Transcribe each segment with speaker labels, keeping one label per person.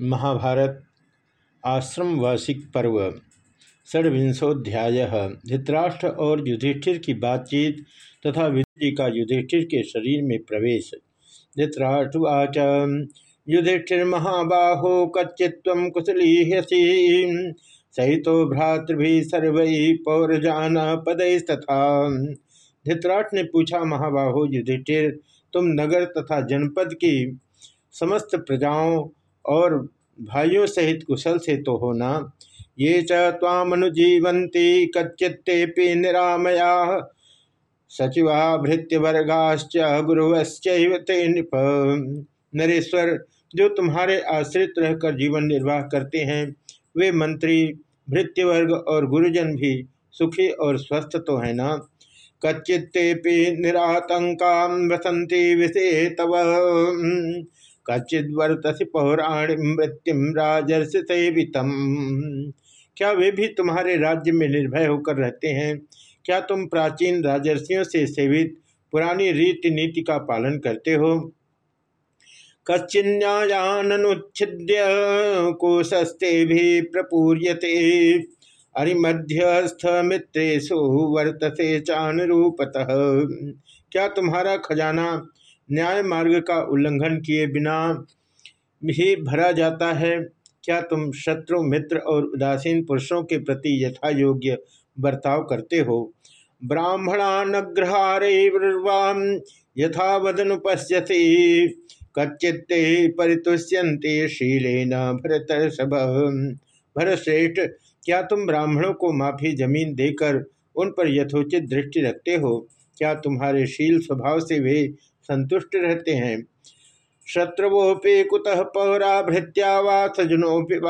Speaker 1: महाभारत आश्रमवासिक पर्व, षड्विंशोध्याय। धृतराष्ट्र और युधिष्ठिर की बातचीत तथा विदुजी का युधिष्ठिर के शरीर में प्रवेश। धृतराष्ट्रवाच युधिष्ठिर महाबाहो कच्चित्व कुशली ह्यसी सहितो भ्रातृभि सर्व पौरजान पदस्तथा धृतराष्ट्र ने पूछा, महाबाहो, युधिष्ठिर, तुम नगर तथा जनपद की समस्त प्रजाओं और भाइयों सहित कुशल से तो होना। ये चामनुजीवंती कच्चित्ते निरामया सचिवा भृत्यवर्गाश्च गुरुवश्च नृप। नरेश्वर, जो तुम्हारे आश्रित रहकर जीवन निर्वाह करते हैं, वे मंत्री, भृत्यवर्ग और गुरुजन भी सुखी और स्वस्थ तो है ना? कच्चित्ते निरातंका वसंती विषे तव कच्चिदर्तसी पौराणी मृत्युम राजर्ष सेवितम क्या वे भी तुम्हारे राज्य में निर्भय होकर रहते हैं? क्या तुम प्राचीन राजर्षियों से सेवित पुरानी रीति नीति का पालन करते हो? कच्चिन्यायानुच्छिद्य कोशस्ते भी प्रपूर्यते। अरिमध्यस्थ मित्रेशु वर्तसे चानुरूपतः। क्या तुम्हारा खजाना न्याय मार्ग का उल्लंघन किए बिना ही भरा जाता है। क्या तुम शत्रु, मित्र और उदासीन पुरुषों के प्रति यथा योग्य बर्ताव करते हो? ब्राह्मणानग्रहारेवाम यथा वदनुपश्यति कच्चित्ते परितुष्यंते शीलेन भरत भरश्रेष्ठ क्या तुम ब्राह्मणों को माफ़ी ज़मीन देकर उन पर यथोचित दृष्टि रखते हो? क्या तुम्हारे शील स्वभाव से वे संतुष्ट रहते हैं। शत्रुवोपि कुतः पौरा भृत्या वा सजनोपि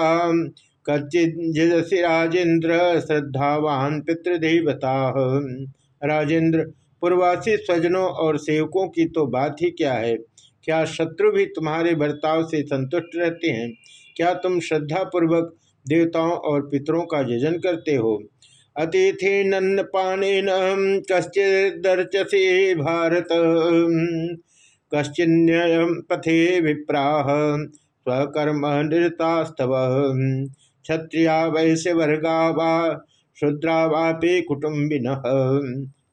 Speaker 1: कच्चिजसी राजेंद्र श्रद्धावान पितृदेवता। राजेंद्र पूर्वासी स्वजनों और सेवकों की तो बात ही क्या है? क्या शत्रु भी तुम्हारे बर्ताव से संतुष्ट रहते हैं? क्या तुम श्रद्धापूर्वक देवताओं और पितरों का यजन करते हो? अतिथि नन्न पाने कश्चिदर्चसे भारत। कश्चिन्य पथे विप्राह, स्वकर्म निरतास्तव। क्षत्रिया वैश्य वर्गा वा, शुद्रा वापे कुटुम्बिन।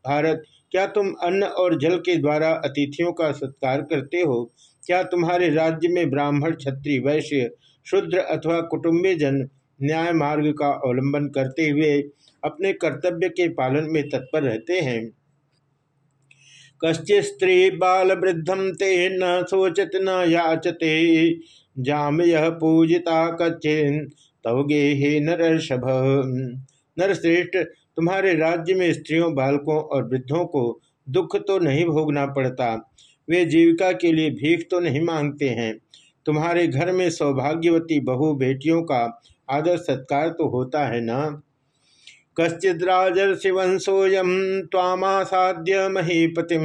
Speaker 1: भारत, क्या तुम अन्न और जल के द्वारा अतिथियों का सत्कार करते हो? क्या तुम्हारे राज्य में ब्राह्मण, क्षत्रिय, वैश्य, शुद्र अथवा कुटुम्बीजन न्याय मार्ग का अवलंबन करते हुए अपने कर्तव्य के पालन में तत्पर रहते हैं। कश्चि स्त्री बाल वृद्धम ते न सोचत न याचते, जाम यह पूजिता कच्चिन, तव गे हे नरषभ नरश्रेष्ठ, तुम्हारे राज्य में स्त्रियों, बालकों और वृद्धों को दुख तो नहीं भोगना पड़ता, वे जीविका के लिए भीख तो नहीं मांगते हैं। तुम्हारे घर में सौभाग्यवती बहु बेटियों का आदर सत्कार तो होता है ना? कश्चिद्राजर्षिवंशोऽयं त्वामासाद्य महीपति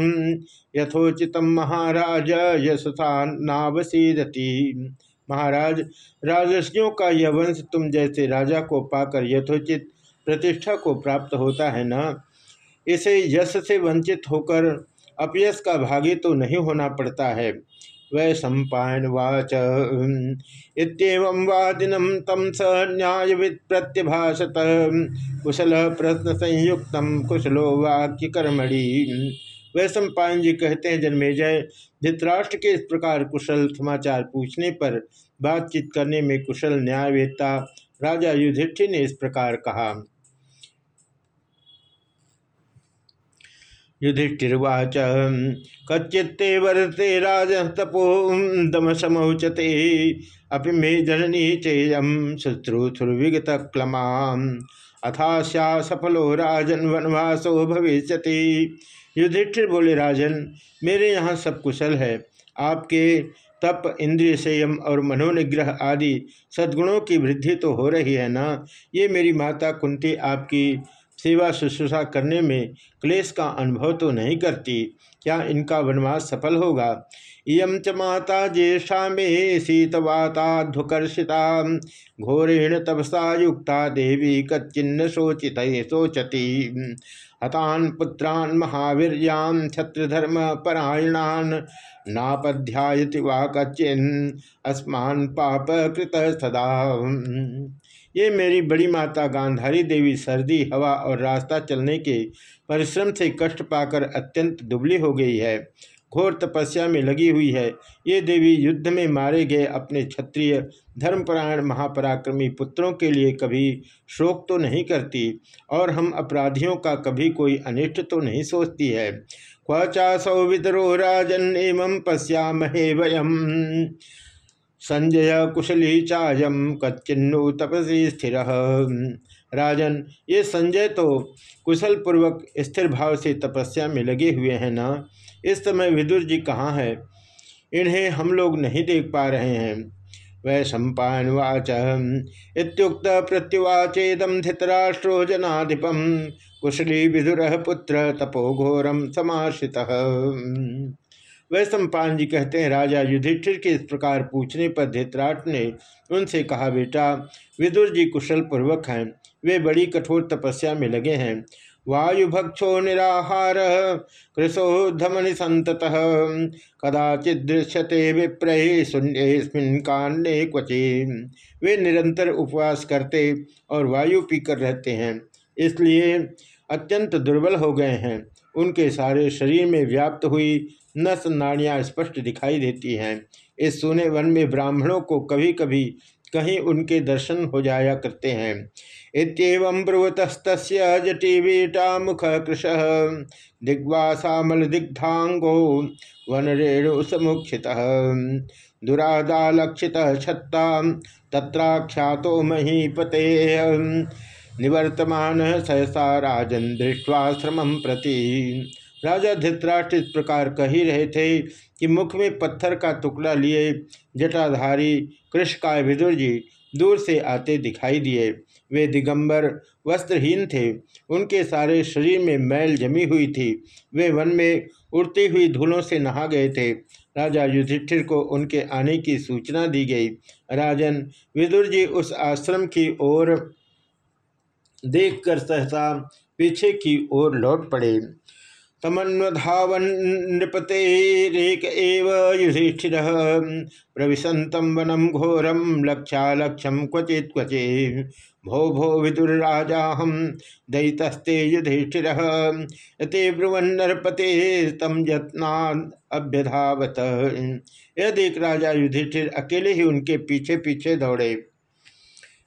Speaker 1: यथोचित महाराज यशसा नावसीदति। महाराज राजस्वियों का यह वंश तुम जैसे राजा को पाकर यथोचित प्रतिष्ठा को प्राप्त होता है न? इसे यश से वंचित होकर अपयश का भागी तो नहीं होना पड़ता है। वै सम्पावाच इतम वादिनम तम स न्याय प्रत्यभाषत कुशल प्रश्न संयुक्त कुशलो वाक्य कर्मणि वह सम्पायन जी कहते हैं जन्मेजय धृतराष्ट्र के इस प्रकार कुशल समाचार पूछने पर बातचीत करने में कुशल न्यायवेत्ता राजा युधिष्ठिर ने इस प्रकार कहा। युधिष्ठिर्वाच कच्चित्ते वरते राजस्तपो दम समौचते अपि मे जननी चेयम शुश्रूथुर्विगत क्लमा अथाश्या सफलो राजन वनवासो भविष्य युधिष्ठिर बोले राजन, मेरे यहाँ सब कुशल है। आपके तप, इंद्रिय संयम और मनोनिग्रह आदि सद्गुणों की वृद्धि तो हो रही है ना? ये मेरी माता कुंती आपकी सेवा शुश्रूषा करने में क्लेश का अनुभव तो नहीं करती। क्या इनका वनवास सफल होगा? इं च माता ज्येष्ठा मे शीतवाताध्वकर्षिता घोरेण तपसा युक्ता देवी कच्चिन्न शोचित शोचती। हतान पुत्रान महावीरियान छत्रधर्म परायणान नापध्यायति वा कच्चिन, अस्मान पाप कृत सदा। ये मेरी बड़ी माता गांधारी देवी सर्दी, हवा और रास्ता चलने के परिश्रम से कष्ट पाकर अत्यंत दुबली हो गई है। घोर तपस्या में लगी हुई है। ये देवी युद्ध में मारे गए अपने क्षत्रिय धर्मपरायण महापराक्रमी पुत्रों के लिए कभी शोक तो नहीं करती, और हम अपराधियों का कभी कोई अनिष्ट तो नहीं सोचती है। क्वचासौ विद्रोह राजन एवं पश्यामहे वयम। संजय कुशली चायम कच्चिन्नु तपसी स्थिर। राजन, ये संजय तो कुशल पूर्वक स्थिर भाव से तपस्या में लगे हुए हैं ना? इस समय विदुर जी कहाँ है? इन्हें हम लोग नहीं देख पा रहे हैं। वै सम्पावाच इतुक्त प्रत्युवाचेदम धितराष्ट्रो जनाधिपम। कुशली विदुर पुत्र तपोघोरम समाश्रित। वह सम्पान जी कहते हैं, राजा युधिष्ठिर के इस प्रकार पूछने पर धृतराट ने उनसे कहा, बेटा, विदुर जी कुशल पूर्वक हैं। वे बड़ी कठोर तपस्या में लगे हैं। वायुभक्षो निराहार कृशो धमनि संत कदाचित दृश्यते विप्रय शून्य कान्ने क्वचे। वे निरंतर उपवास करते और वायु पीकर रहते हैं। इसलिए अत्यंत दुर्बल हो गए हैं। उनके सारे शरीर में व्याप्त हुई नस नाड़ियाँ स्पष्ट दिखाई देती हैं। इस सोने वन में ब्राह्मणों को कभी कभी कहीं उनके दर्शन हो जाया करते हैं। इतम ब्रुवतस्त जटीवीटा मुख कृश दिग्वासामल दिग्धांगो वन समुक्षित दुरादालक्षित छत्ता तत्राख्यातो महीपते। निवर्तमान सहसा राजन दृष्टवाश्रम प्रति। राजा धृतराष्ट्र इस प्रकार कह ही रहे थे कि मुख में पत्थर का टुकड़ा लिए जटाधारी कृष्णकाय विदुर जी दूर से आते दिखाई दिए। वे दिगंबर वस्त्रहीन थे। उनके सारे शरीर में मैल जमी हुई थी। वे वन में उड़ती हुई धूलों से नहा गए थे। राजा युधिष्ठिर को उनके आने की सूचना दी गई। राजन विदुर जी उस आश्रम की ओर देखकर सहसा पीछे की ओर लौट पड़े। तमन्वधावन नृपतेरेक एव युधिष्ठिर। प्रविशंतम वनम घोरम लक्षालक्षम क्वचित क्वचे भो भो विदुराजा हम दयितस्ते युधिष्ठिर। यते ब्रुवन्नरपते तम यत्ना अभ्यधावत। यह देख राजा युधिष्ठिर अकेले ही उनके पीछे पीछे दौड़े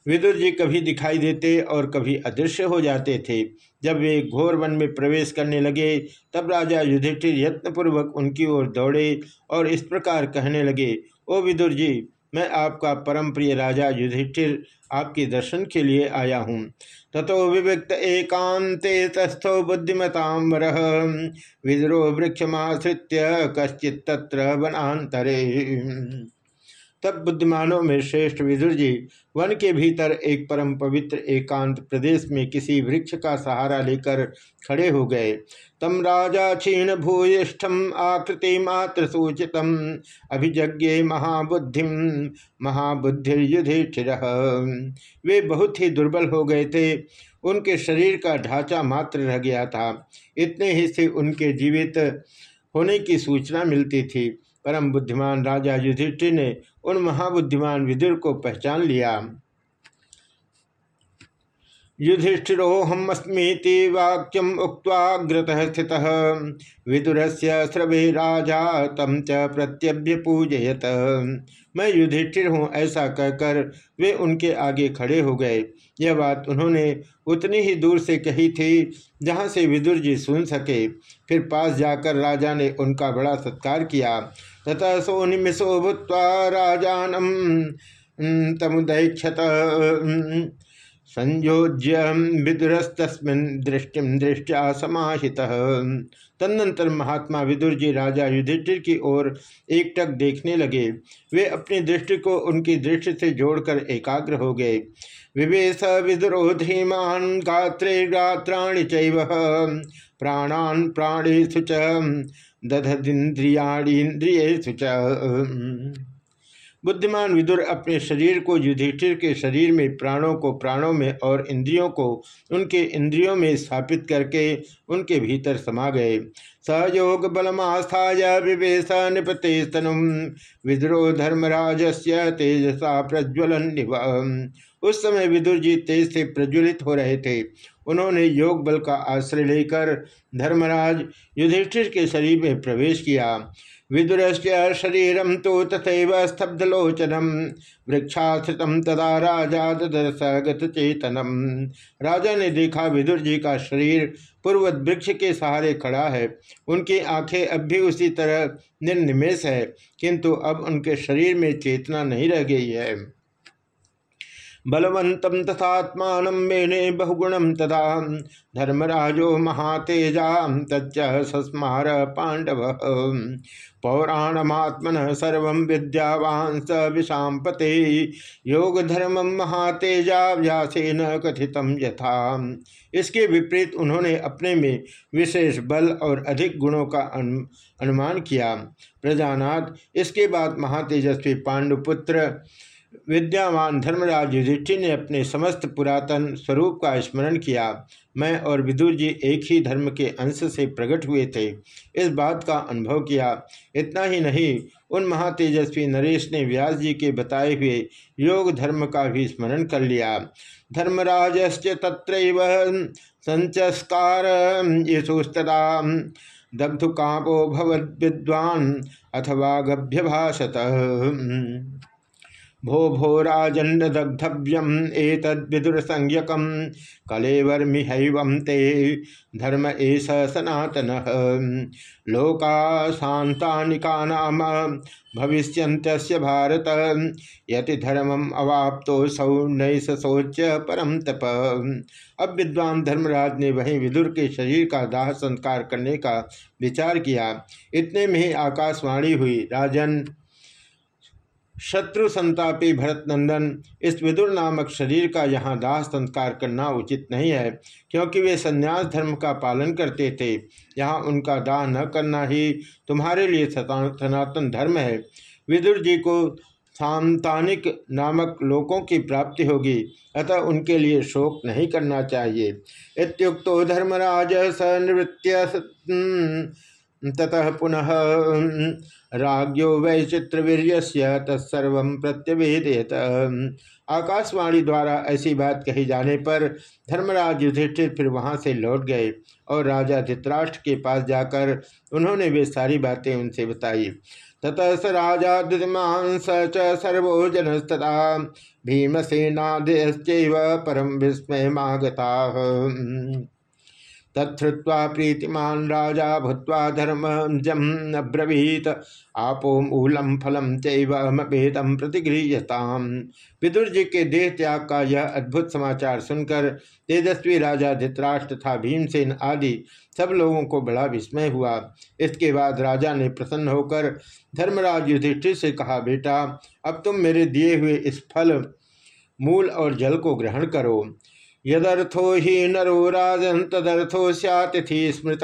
Speaker 1: विदुर जी कभी दिखाई देते और कभी अदृश्य हो जाते थे। जब वे घोर वन में प्रवेश करने लगे, तब राजा युधिष्ठिर यत्नपूर्वक उनकी ओर दौड़े और इस प्रकार कहने लगे, ओ विदुर जी, मैं आपका परम प्रिय राजा युधिष्ठिर आपके दर्शन के लिए आया हूँ। तथो विविक्त एकांते तस्थो बुद्धिमताम वर विद्रो वृक्षमाश्रित्य कश्चित तत्र वनांतरे तब बुद्धिमानों में श्रेष्ठ विदुर जी, वन के भीतर एक परम पवित्र एकांत प्रदेश में किसी वृक्ष का सहारा लेकर खड़े हो गए। तम राजा क्षीण भूयिष्ठम, आकृति मात्र सूचित अभिज्ञे महाबुद्धि महाबुद्धि युधिष्ठिर वे बहुत ही दुर्बल हो गए थे, उनके शरीर का ढांचा मात्र रह गया था। इतने ही से उनके जीवित होने की सूचना मिलती थी। परम बुद्धिमान राजा युधिष्ठिर ने उन महाबुद्धिमान विदुर को पहचान लिया। युधिष्ठिरोहमस्मीति वाक्यम उक्वाग्रत स्थित। विदुर से स्रवे राजा तम च प्रत्यभ्य पूजयत। मैं युधिष्ठिर हूँ, ऐसा कहकर वे उनके आगे खड़े हो गए। यह बात उन्होंने उतनी ही दूर से कही थी जहाँ से विदुर जी सुन सके। फिर पास जाकर राजा ने उनका बड़ा सत्कार किया। तथा सोनिमिशो भूत राजानम तमुदैक्षत संयोज्य विदुरस्तस्मिन दृष्टि दृष्टिया समाहित। तदनंतर महात्मा विदुर जी राजा युधिष्ठिर की ओर एकटक देखने लगे। वे अपनी दृष्टि को उनकी दृष्टि से जोड़कर एकाग्र हो गए। विवेश विदुरो धीमान, गात्रे गात्राणि चैव। प्राणान प्राणेशु च दधदिंद्रियाणीन्द्रियेशु च। बुद्धिमान विदुर अपने शरीर को, युधिष्ठिर के शरीर में प्राणों को, प्राणों में और इंद्रियों को, उनके इंद्रियों में स्थापित करके उनके भीतर समा गए। सहयोग बलमास्थाय विवेश निपते स्तनुम विद्रो धर्मराज से तेजसा प्रज्वलन उस समय विदुर जी तेज से प्रज्वलित हो रहे थे। उन्होंने योग बल का आश्रय लेकर धर्मराज युधिष्ठिर के शरीर में प्रवेश किया। विदुरस्य शरीरम तो तथा स्तब्धलोचनम, वृक्षाश्रित तदा राजा ददर्श चेतनम। राजा ने देखा विदुर जी का शरीर पूर्वत वृक्ष के सहारे खड़ा है। उनकी आँखें अब भी उसी तरह निर्निमेश है, किंतु अब उनके शरीर में चेतना नहीं रह गई है। बलवंत तथात्मा मेने बहुगुणम तथा धर्मराजो महातेजा, तच्च सस्मार पांडव पौराणमात्मन सर्व विद्यावान स विषापते योग धर्म महातेजा व्यासेन कथित यथा। इसके विपरीत उन्होंने अपने में विशेष बल और अधिक गुणों का अनुमान किया। प्रजानाथ, इसके बाद महातेजस्वी पांडुपुत्र विद्यावान धर्मराज युधिष्ठिर ने अपने समस्त पुरातन स्वरूप का स्मरण किया। मैं और विदुर जी एक ही धर्म के अंश से प्रकट हुए थे। इस बात का अनुभव किया। इतना ही नहीं, उन महातेजस्वी नरेश ने व्यास जी के बताए हुए योग धर्म का भी स्मरण कर लिया। धर्मराजश्च तत्र संचस्कार, यशोस्तदा दग्धु कापो भवद विद्वान अथवा गभ्य भाषत भो भो राजन्न दग्धव्यम एतद्विदुर संज्ञकम कलेवर्मिहैव ते धर्म एस सनातन। लोका शांतानिका नाम भविष्य भारत, यति धर्मम अवाप्तो सौ नैस सोच परम तप। अब विद्वान धर्मराज ने वहीं विदुर के शरीर का दाह संस्कार करने का विचार किया। इतने में ही आकाशवाणी हुई। राजन शत्रु संतापी भरत नंदन इस विदुर नामक शरीर का यहाँ दाह संस्कार करना उचित नहीं है, क्योंकि वे संन्यास धर्म का पालन करते थे। यहाँ उनका दाह न करना ही तुम्हारे लिए सनातन धर्म है। विदुर जी को सांतानिक नामक लोकों की प्राप्ति होगी, अतः उनके लिए शोक नहीं करना चाहिए। इतुक्तो धर्मराज स निवृत्य ततः पुनः राज्यो वै चित्रवीर्य तत्सर्व प्रत्यवेदेत आकाशवाणी द्वारा ऐसी बात कही जाने पर धर्मराज युधिष्ठिर फिर वहाँ से लौट गए और राजा धित्राष्ट्र के पास जाकर उन्होंने वे सारी बातें उनसे बताई। ततः स राजा दुदिमान स च सर्वोजनस्तता भीमसेनादयश्चैव परम विस्मय मागता तत्वा प्रीतिमान राजा भूत्वा धर्म जम अब्रवीत आपो मूलम फलम चेदम प्रतिगृहताम विदुर जी के देह त्याग का यह अद्भुत समाचार सुनकर तेजस्वी राजा, धित्राष्ट्र तथा भीमसेन आदि सब लोगों को बड़ा विस्मय हुआ। इसके बाद राजा ने प्रसन्न होकर धर्मराज युधिष्ठिर से कहा, बेटा, अब तुम मेरे दिए हुए इस फल, मूल और जल को ग्रहण करो। यदर्थो ही नरो राजन तदर्थो सतिथि स्मृत।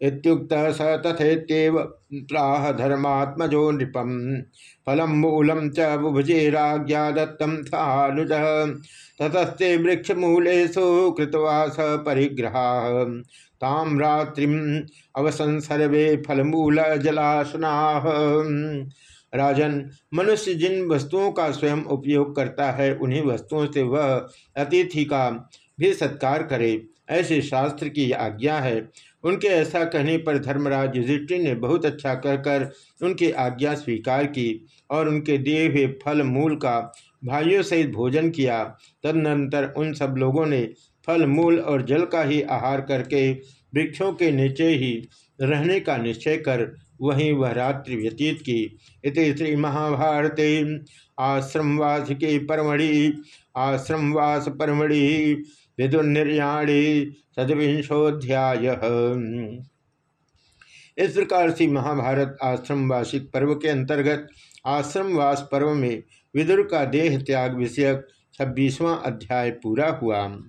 Speaker 1: इत्युक्त स तथेत्यव प्राह धर्मात्मजो नृपम। फलम मूलम च बुभुजे राज्ञा दत्तम थानुज ततस्ते वृक्षमूलेषु कृतवा स परिग्रहा। ताम रात्रिम अवसन सर्वे फलमूल जलासना राजन, मनुष्य जिन वस्तुओं का स्वयं उपयोग करता है, उन्हीं वस्तुओं से वह अतिथि का भी सत्कार करे। ऐसे शास्त्र की आज्ञा है। उनके ऐसा कहने पर धर्मराज युधिष्ठिर ने बहुत अच्छा कहकर उनकी आज्ञा स्वीकार की और उनके दिए हुए फल मूल का भाइयों सहित भोजन किया। तदनंतर उन सब लोगों ने फल मूल और जल का ही आहार करके वृक्षों के नीचे ही रहने का निश्चय कर वहीं वह रात्रि व्यतीत की। इस श्री महाभारते आश्रमवास के परमढ़ि। आश्रमवास परमढ़ि। विदुर्निर्याणी। सदविंशोध्याय इस प्रकार से महाभारत आश्रम आश्रमवासिक पर्व के अंतर्गत आश्रमवास पर्व में विदुर का देह त्याग विषयक छब्बीसवां अध्याय पूरा हुआ।